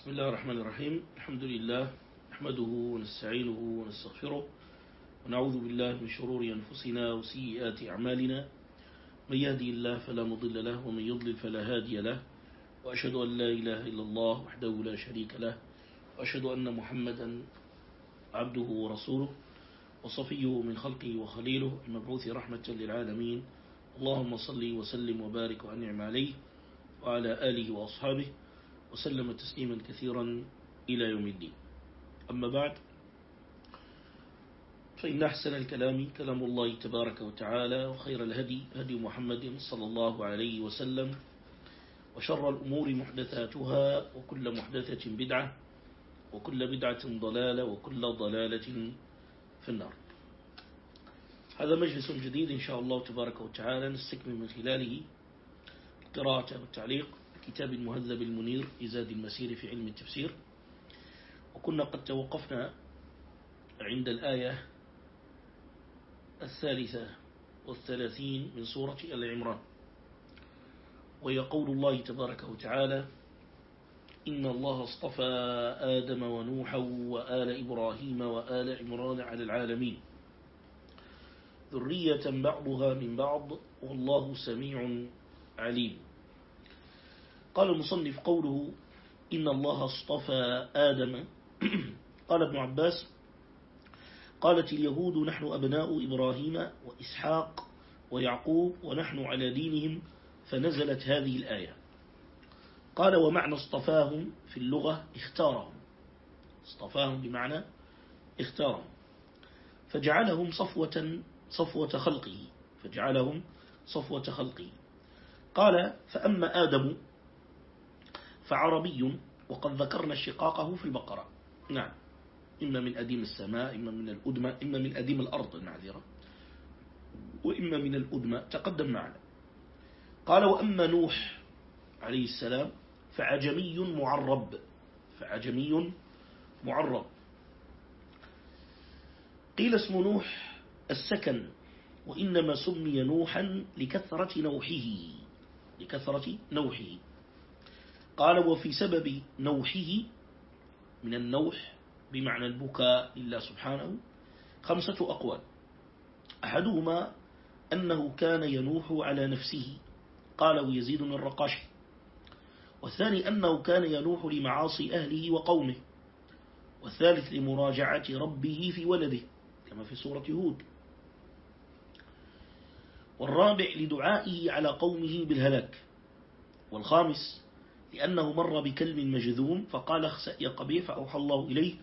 بسم الله الرحمن الرحيم الحمد لله نحمده ونستعينه ونستغفره ونعوذ بالله من شرور أنفسنا وسيئات أعمالنا من يهدي الله فلا مضل له ومن يضلل فلا هادي له وأشهد أن لا إله إلا الله وحده لا شريك له وأشهد أن محمدا عبده ورسوله وصفيه من خلقه وخليله المبعوث رحمة للعالمين اللهم صل وسلم وبارك وأنعم عليه وعلى آله وأصحابه وسلم تسليما كثيرا إلى يوم الدين. أما بعد فإن أحسن الكلام كلام الله تبارك وتعالى وخير الهدي هدي محمد صلى الله عليه وسلم وشر الأمور محدثاتها وكل محدثة بدعة وكل بدعة ضلالة وكل ضلالة في النار. هذا مجلس جديد إن شاء الله تبارك وتعالى نستكمل من خلاله القراءة والتعليق كتاب المهذب المنير إزاد المسير في علم التفسير. وكنا قد توقفنا عند الآية الثالثة والثلاثين من سورة العمران وهي قول الله تبارك وتعالى إن الله اصطفى آدم ونوحا وآل إبراهيم وآل عمران على العالمين. ذرية بعضها من بعض والله سميع عليم. قال المصنف قوله إن الله اصطفى آدم. قال ابن عباس قالت اليهود نحن أبناء إبراهيم وإسحاق ويعقوب ونحن على دينهم فنزلت هذه الآية. قال ومعنى اصطفاهم في اللغة اختارهم. اصطفاهم بمعنى اختارهم. فجعلهم صفوة صفوة خلقه. فجعلهم صفوة خلقه. قال فأما آدم فعربي وقد ذكرنا شقاقه في البقرة. نعم. إما من أديم السماء إما من الأدمى إما من أديم الأرض المعذرة وإما من الأدمى تقدم معنا. قال وأما نوح عليه السلام فعجمي معرب. فعجمي معرب. قيل اسم نوح السكن وإنما سمي نوحا لكثرة نوحه لكثرة نوحه. قال وفي سبب نوحه من النوح بمعنى البكاء لله سبحانه خمسة أقوال. أحدهما أنه كان ينوح على نفسه قال يزيد الرقاشي والثاني أنه كان ينوح لمعاصي أهله وقومه. والثالث لمراجعة ربه في ولده كما في سورة هود. والرابع لدعائه على قومه بالهلاك. والخامس لأنه مر بكلب مجذوم فقال اخسأ يا قبيح فأوحى الله إليه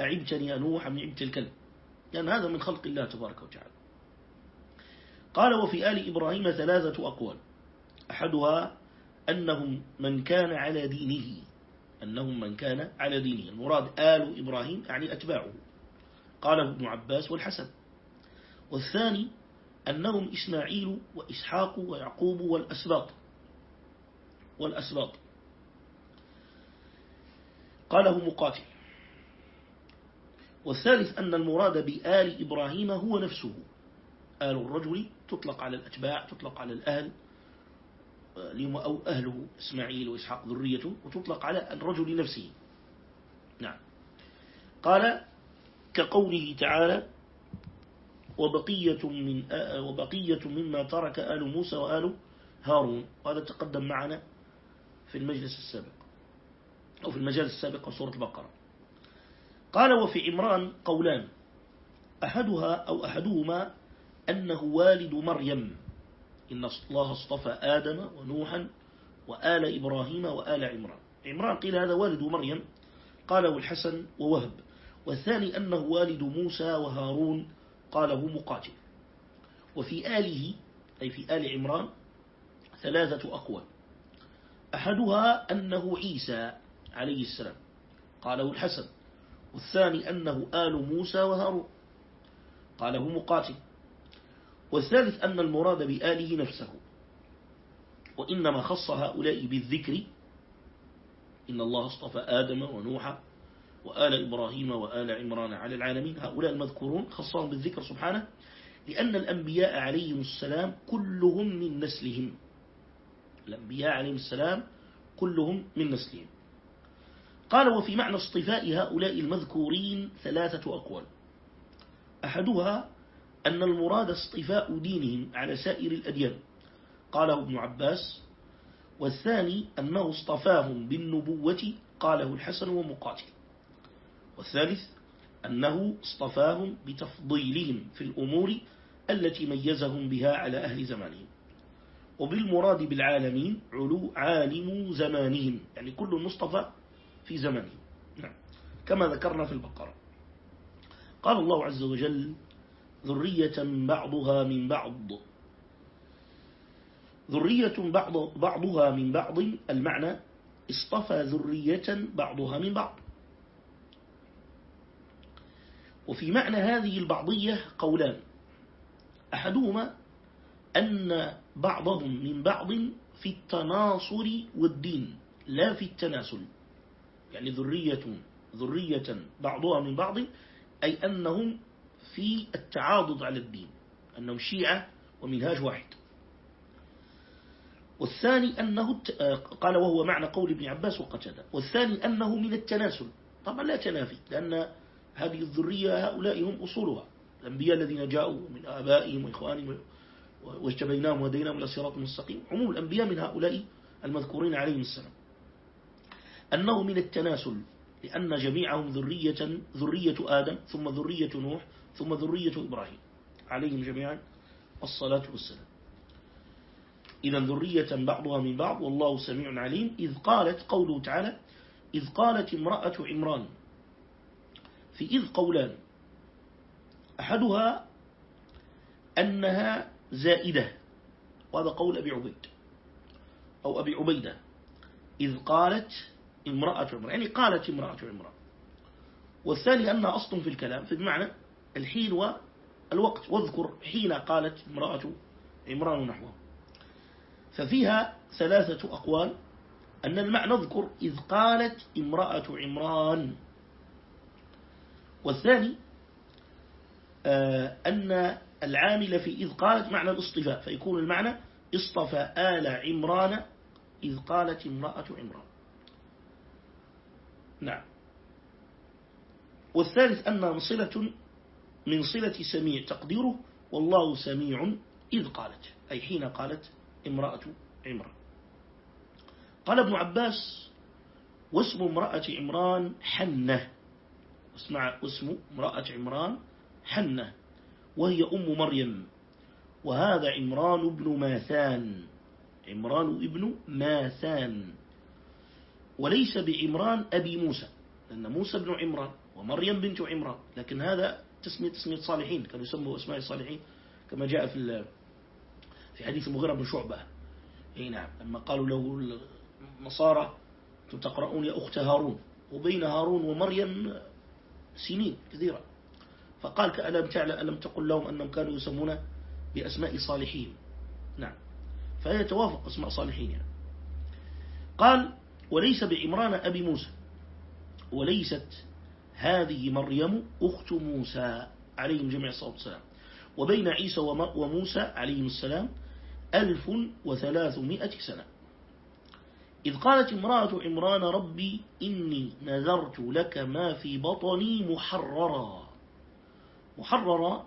أعبتني يا نوح من عبت الكلب؟ لأن هذا من خلق الله تبارك وتعالى. قال وفي آل إبراهيم ثلاثة أقوال. أحدها أنهم من كان على دينه أنهم من كان على دينه. المراد آل إبراهيم يعني أتباعه. قال ابن عباس والحسن. والثاني أنهم إسماعيل وإسحاق ويعقوب والأسباط. والأسباط. قاله مقاتل. والثالث أن المراد بآل إبراهيم هو نفسه. آل الرجل تطلق على الأتباع تطلق على الأهل أو أهله إسماعيل وإسحاق ذريته وتطلق على الرجل نفسه. نعم. قال كقوله تعالى وبقية من وبقية مما ترك آل موسى وآل هارون. وهذا تقدم معنا في المجلس السابق. أو في المجال السابق سورة البقرة. قال وفي عمران قولان أحدها أو أحدهما أنه والد مريم. إن الله اصطفى آدم ونوحا وآل إبراهيم وآل عمران. عمران قيل هذا والد مريم. قاله الحسن ووهب. والثاني أنه والد موسى وهارون. قاله مقاتل. وفي آله أي في آل عمران ثلاثة أقوال. أحدها أنه عيسى. عليه السلام. قاله الحسن. والثاني أنه آل موسى وهارون. قاله مقاتل. والثالث أن المراد بآله نفسه. وإنما خص هؤلاء بالذكر. إن الله اصطفى آدم ونوح وآل إبراهيم وآل عمران على العالمين. هؤلاء المذكورون خصهم بالذكر سبحانه. لأن الأنبياء عليهم السلام كلهم من نسلهم. الأنبياء عليهم السلام كلهم من نسلهم. قال وفي معنى اصطفاء هؤلاء المذكورين ثلاثة أقوال. أحدها أن المراد اصطفاء دينهم على سائر الأديان. قاله ابن عباس. والثاني أنه اصطفاهم بالنبوة قاله الحسن ومقاتل. والثالث أنه اصطفاهم بتفضيلهم في الأمور التي ميزهم بها على أهل زمانهم. وبالمراد بالعالمين علو عالم زمانهم. يعني كل مصطفى في زمانه نعم. كما ذكرنا في البقرة. قال الله عز وجل ذرية بعضها من بعض. ذرية بعض بعضها من بعض المعنى اصطفى ذرية بعضها من بعض. وفي معنى هذه البعضية قولان أحدهما أن بعضهم من بعض في التناصر والدين لا في التناسل. يعني ذرية ذرية بعضها من بعض أي أنهم في التعاضد على الدين أنهم شيعة ومنهاج واحد. والثاني أنه قال وهو معنى قول ابن عباس وقتل والثاني أنه من التناسل. طبعا لا تنافي لأن هذه الذرية هؤلاء هم أصولها. الأنبياء الذين جاءوا من آبائهم وإخوانهم واجتبيناهم وديناهم إلى صراط المستقيم عموم الأنبياء من هؤلاء المذكورين عليهم السلام. أنه من التناسل لأن جميعهم ذرية ذرية آدم ثم ذرية نوح ثم ذرية إبراهيم. عليهم جميعا الصلاة والسلام. إذا ذرية بعضها من بعض والله سميع عليم. إذ قالت قوله تعالى إذ قالت امرأة عمران في إذ قولان أحدها أنها زائدة وهذا قول أبي عبيد أو أبي عبيدة. إذ قالت امرأة عمران يعني قالت امرأة عمران. والثاني أنها أصل في الكلام في المعنى الحين والوقت واذكر حين قالت امرأة عمران نحوه. ففيها ثلاثة أقوال. أن المعنى اذكر إذ قالت امرأة عمران. والثاني آه، أن العامل في إذ قالت معنى الاصطفاء فيكون المعنى اصطفى آل عمران إذ قالت امرأة عمران. نعم. والثالث أن صلة من صلة سميع تقديره والله سميع إذ قالت أي حين قالت امرأة عمران. قال ابن عباس واسم امرأة عمران حنة. اسمع اسم امرأة عمران حنة وهي أم مريم. وهذا عمران بن ماثان. عمران ابن ماثان. وليس بعمران أبي موسى لأن موسى بن عمران ومريم بنت عمران لكن هذا تسمية تسمية صالحين كانوا يسموا أسماء الصالحين كما جاء في في حديث المغيرة بن شعبة. إي نعم لما قالوا له النصارى تقرؤون يا أخت هارون وبين هارون ومريم سنين كثيرة. فقال كألم تعلم ألم تقل لهم أنهم كانوا يسمون بأسماء صالحين نعم فهي توافق أسماء صالحين يعني. قال وليس بعمران أبي موسى وليست هذه مريم أخت موسى عليهم جميع الصلاة والسلام. وبين عيسى وموسى عليهم السلام ألف وثلاثمائة سنة. إذ قالت امرأة عمران ربي إني نذرت لك ما في بطني محررا. محررا.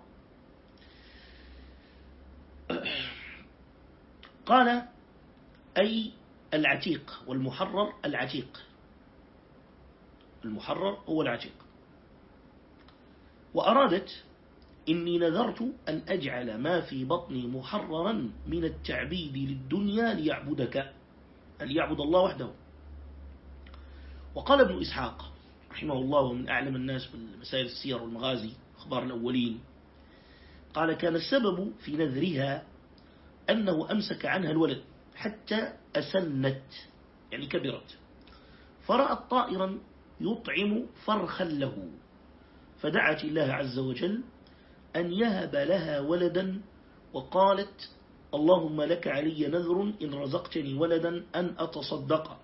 قال أي العتيق والمحرر العتيق. المحرر هو العتيق. وأرادت إني نذرت أن أجعل ما في بطني محررا من التعبيد للدنيا ليعبدك أن يعبد الله وحده. وقال ابن إسحاق رحمه الله ومن أعلم الناس في مسائل السير والمغازي أخبار الأولين قال كان السبب في نذرها أنه أمسك عنها الولد. حتى أسنت يعني كبرت. فرأت طائرا يطعم فرخا له. فدعت الله عز وجل أن يهب لها ولدا وقالت اللهم لك علي نذر إن رزقتني ولدا أن أتصدق.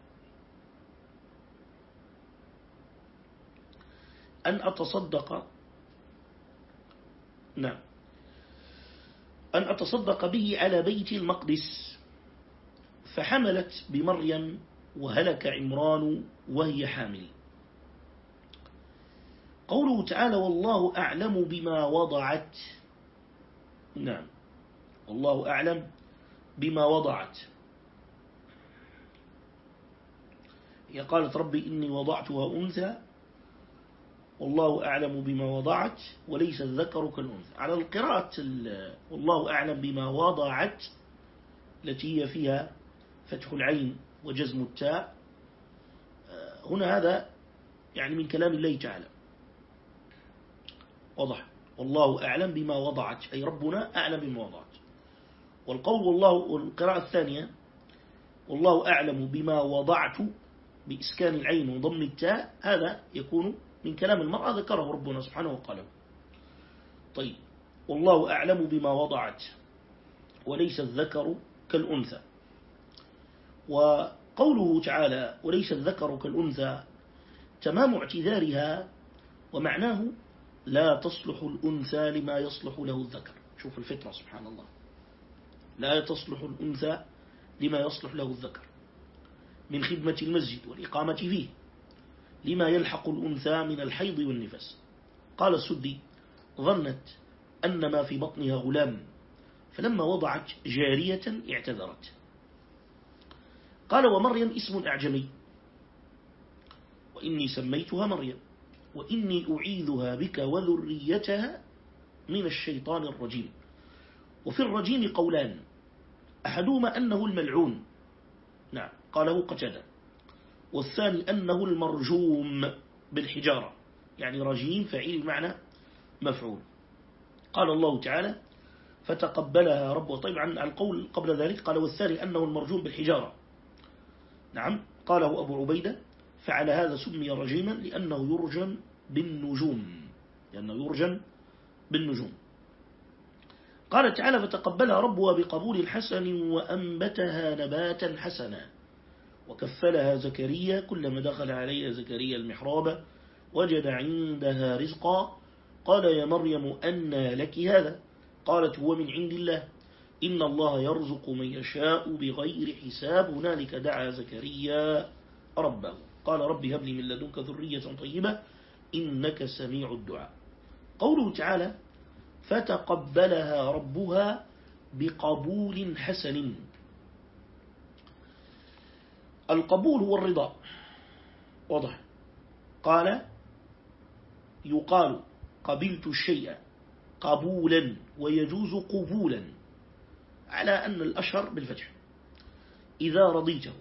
أن أتصدق. نعم. أن أتصدق به على بيت المقدس. فحملت بمريم وهلك عمران وهي حامل. قوله تعالى والله أعلم بما وضعت. نعم. والله أعلم بما وضعت. هي قالت ربي إني وضعتها أنثى. والله أعلم بما وضعت وليس الذكر كالأنثى. على القراءة والله أعلم بما وضعت التي هي فيها فتح العين وجزم التاء. آه، هنا هذا يعني من كلام الله تعالى. وضح والله أعلم بما وضعت أي ربنا أعلم بما وضعت. والقول والله والقراءة الثانية والله أعلم بما وضعت بإسكان العين وضم التاء. هذا يكون من كلام المرأة ذكره ربنا سبحانه وقاله طيب. والله أعلم بما وضعت وليس الذكر كالأنثى. وقوله تعالى وليس الذكر كالأنثى تمام اعتذارها ومعناه لا تصلح الأنثى لما يصلح له الذكر. شوف الفطرة سبحان الله. لا تصلح الأنثى لما يصلح له الذكر. من خدمة المسجد والإقامة فيه لما يلحق الأنثى من الحيض والنفس. قال السدي ظنت أن ما في بطنها غلام فلما وضعت جارية اعتذرت. قال ومريم اسم أعجمي. وإني سميتها مريم. وإني أعيذها بك وذريتها من الشيطان الرجيم. وفي الرجيم قولان. أحدهما أنه الملعون. نعم قاله قتادة. والثاني أنه المرجوم بالحجارة. يعني رجيم فعيل بمعنى مفعول. قال الله تعالى فتقبلها طيب عن القول قبل ذلك قال والثاني أنه المرجوم بالحجارة. نعم. قاله أبو عبيدة فعلى هذا سمي رجيما لأنه يرجم بالنجوم. لأنه يرجم بالنجوم. قال تعالى فتقبلها ربها بقبول حسن وأنبتها نباتا حسنا. وكفلها زكريا كلما دخل عليها زكريا المحراب وجد عندها رزقا. قال يا مريم أن لك هذا؟ قالت هو من عند الله. إن الله يرزق من يشاء بغير حساب. هنالك دعا زكريا ربه. قال رب هب لي من لدنك ذرية طيبة إنك سميع الدعاء. قوله تعالى فتقبلها ربها بقبول حسن. القبول هو الرضا. واضح. قال يقال قبلت الشيء قبولا ويجوز قبولا. على أن الأشهر بالفتح. إذا رضيته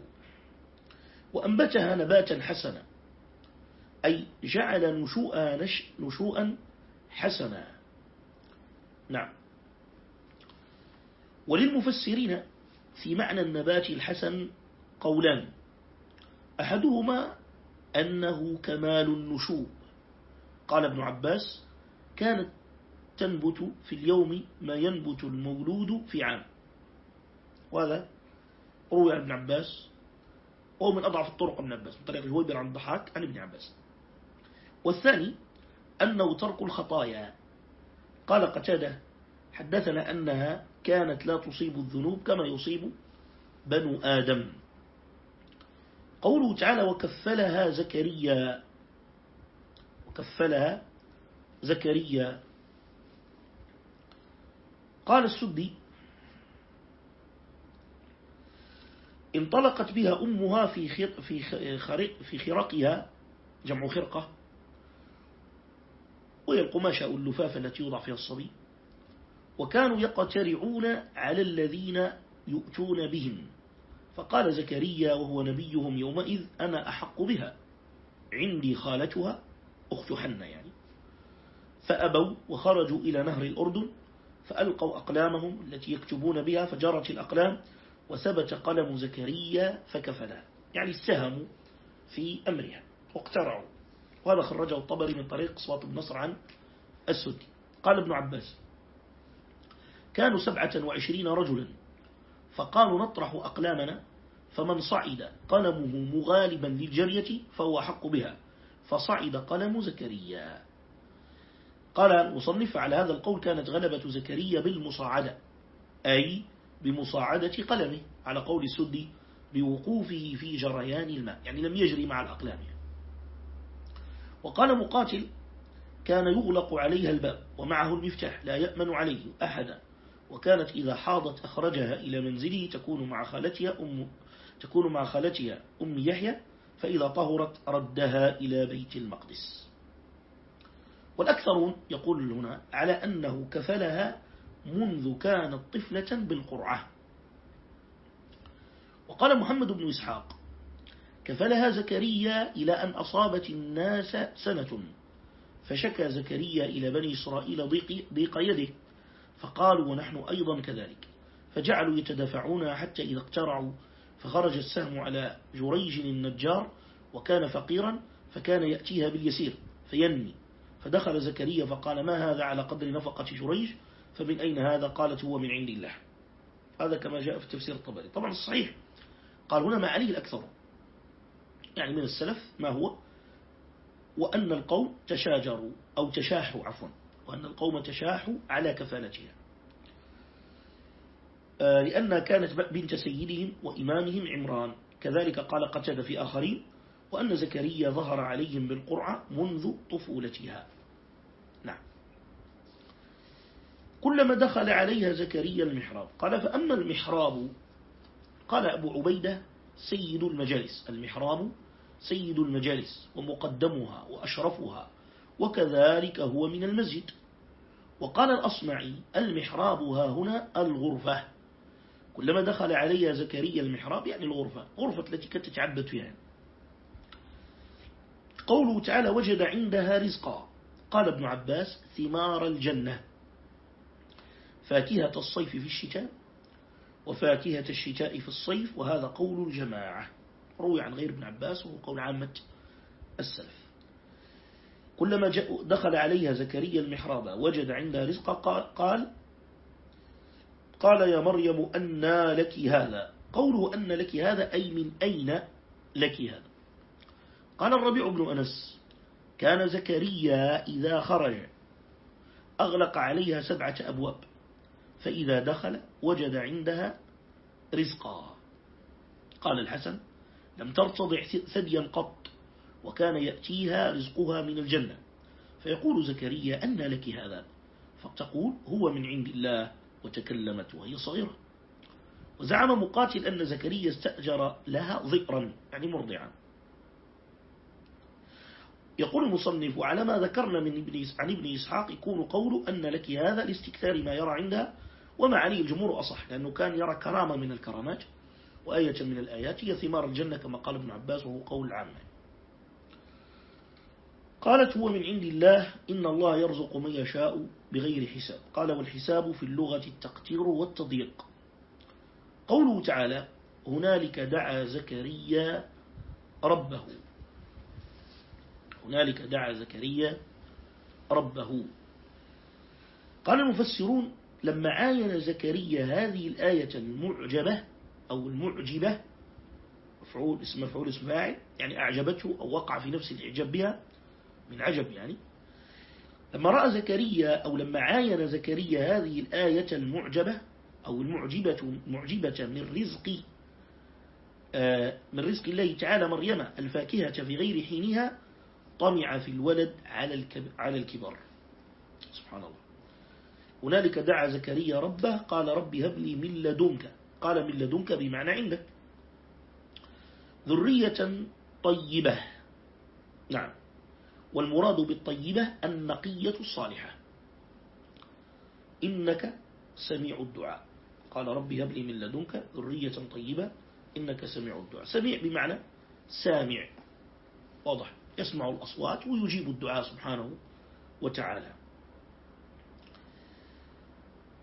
وأنبتها نباتا حسنا أي جعل نشوءا نش نشوءا حسنا. نعم. وللمفسرين في معنى النبات الحسن قولان. أحدهما أنه كمال النشوء. قال ابن عباس كانت تنبت في اليوم ما ينبت المولود في عام. وهذا روي عن ابن عباس. وهو من أضعف الطرق ابن عباس من طريق جويبر عن الضحاك عن ابن عباس. والثاني أنه ترك الخطايا. قال قتادة حدثنا أنها كانت لا تصيب الذنوب كما يصيب بنو آدم. قوله تعالى وكفلها زكريا. وكفلها زكريا. قال السدي انطلقت بها أمها في في في خرقها جمع خرقة. وهي القماشة أو اللفافة التي يوضع فيها الصبي. وكانوا يقترعون على الذين يؤتون بهم. فقال زكريا وهو نبيهم يومئذ أنا أحق بها. عندي خالتها أخت حنة يعني. فأبوا وخرجوا إلى نهر الأردن فألقوا أقلامهم التي يكتبون بها فجرت الأقلام. وثبت قلم زكريا فكفلا يعني اتهموا في أمرها. واقترعوا. وهذا خرجه الطبري من طريق صوات بن نصر عن السدي. قال ابن عباس كانوا سبعة وعشرين رجلا فقالوا نطرح أقلامنا فمن صعد قلمه مغالبا للجرية فهو حق بها فصعد قلم زكريا. قال المصنف على هذا القول كانت غلبة زكريا بالمصاعدة أي بمصاعدة قلمه على قول السدي بوقوفه في جريان الماء. يعني لم يجري مع الأقلام. وقال مقاتل كان يغلق عليها الباب ومعه المفتاح لا يأمن عليه أحدا. وكانت إذا حاضت أخرجها إلى منزله تكون مع خالتها أم تكون مع خالتها أم يحيى فإذا طهرت ردها إلى بيت المقدس. والأكثرون يقول هنا على أنه كفلها منذ كانت طفلة بالقرعة. وقال محمد بن إسحاق كفلها زكريا إلى أن أصابت الناس سنة فشكى زكريا إلى بني إسرائيل ضيق, ضيق يده فقالوا ونحن أيضا كذلك. فجعلوا يتدافعون حتى إذا اقترعوا فخرج السهم على جريج النجار وكان فقيرا فكان يأتيها باليسير فينمي. فدخل زكريا فقال ما هذا على قدر نفقة جريج؟ فمن أين هذا؟ قالت هو من عند الله. هذا كما جاء في تفسير الطبري. طبعا الصحيح قال هنا ما عليه الأكثر. يعني من السلف ما هو؟ وأن القوم تشاجروا أو تشاحوا عفوا. وأن القوم تشاحوا على كفالتها. آه، لأنها كانت بنت سيدهم وإمامهم عمران. كذلك قال قتد في آخرين وأن زكريا ظهر عليهم بالقرعة منذ طفولتها نعم كلما دخل عليها زكريا المحراب. قال فأما المحراب قال أبو عبيدة سيد المجالس. المحراب سيد المجالس ومقدمها وأشرفها وكذلك هو من المسجد. وقال الأصمعي المحراب ها هنا الغرفة. كلما دخل عليها زكريا المحراب يعني الغرفة غرفة التي كانت تتعبد فيها. قوله تعالى وجد عندها رزقا. قال ابن عباس ثمار الجنة. فاكهة الصيف في الشتاء وفاكهة الشتاء في الصيف وهذا قول الجماعة. روي عن غير ابن عباس وهو قول عامة السلف. كلما دخل عليها زكريا المحراب وجد عندها رزقا قال قال يا مريم أن لك هذا. قوله أن لك هذا أي من أين لك هذا؟ قال الربيع بن أنس كان زكريا إذا خرج أغلق عليها سبعة أبواب. فإذا دخل وجد عندها رزقا. قال الحسن لم ترتضع ثديا قط وكان يأتيها رزقها من الجنة. فيقول زكريا أن لك هذا؟ فتقول هو من عند الله وتكلمت وهي صغيرة. وزعم مقاتل أن زكريا استأجر لها ضئرا يعني مرضعا. يقول المصنف على ما ذكرنا من ابن عن ابن إسحاق يكون قول أن لك هذا لاستكثار ما يرى عندها وما عليه الجمهور أصح لأنه كان يرى كرامة من الكرامات وآية من الآيات هي ثمار الجنة كما قال ابن عباس وهو قول العامة قالت هو من عند الله إن الله يرزق من يشاء بغير حساب. قال والحساب في اللغة التقتير والتضييق. قوله تعالى هنالك دعا زكريا ربه. هنالك دعا زكريا ربه. قال المفسرون لما عاين زكريا هذه الآية المعجبة أو المعجبة مفعول اسم مفعول اسم فاعل يعني أعجبته أو وقع في نفس الإعجاب بها من عجب يعني. لما رأى زكريا أو لما عاين زكريا هذه الآية المعجبة أو المعجبة معجبة من رزق آه، من رزق الله تعالى مريم الفاكهة في غير حينها طمع في الولد على الكبر سبحان الله. هنالك دعا زكريا ربه قال رب هب لي من لدنك. قال من لدنك بمعنى عندك. ذرية طيبة. نعم. والمراد بالطيبة النقية الصالحة. إنك سميع الدعاء. قال ربي هب لي من لدنك. ذرية طيبة. إنك سميع الدعاء. سميع بمعنى سامع. واضح. يسمع الأصوات ويجيب الدعاء سبحانه وتعالى.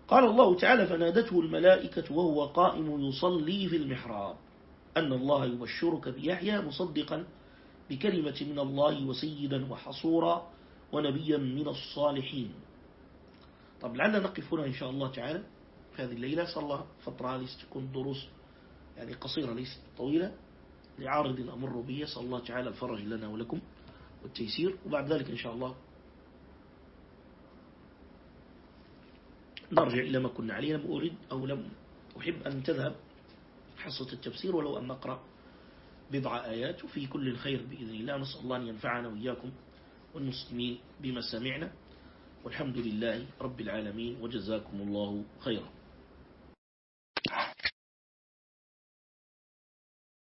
قال الله تعالى فنادته الملائكة وهو قائم يصلي في المحراب. أن الله يبشرك بيحيى مصدقا بكلمة من الله وسيدا وحصورا ونبيا من الصالحين. طب لعلنا نقف هنا إن شاء الله تعالى. في هذه الليلة صلى فترة هذه ستكون دروس يعني قصيرة ليست طويلة. لعارض أمر به صلى الله تعالى الفرج لنا ولكم والتيسير. وبعد ذلك إن شاء الله نرجع إلى ما كنا عليه لم أريد أو لم أحب أن تذهب حصة التفسير ولو أن نقرأ بضع آيات وفي كل الخير بإذن الله. نسأل الله أن ينفعنا وإياكم والمسلمين بما سمعنا. والحمد لله رب العالمين وجزاكم الله خيرا.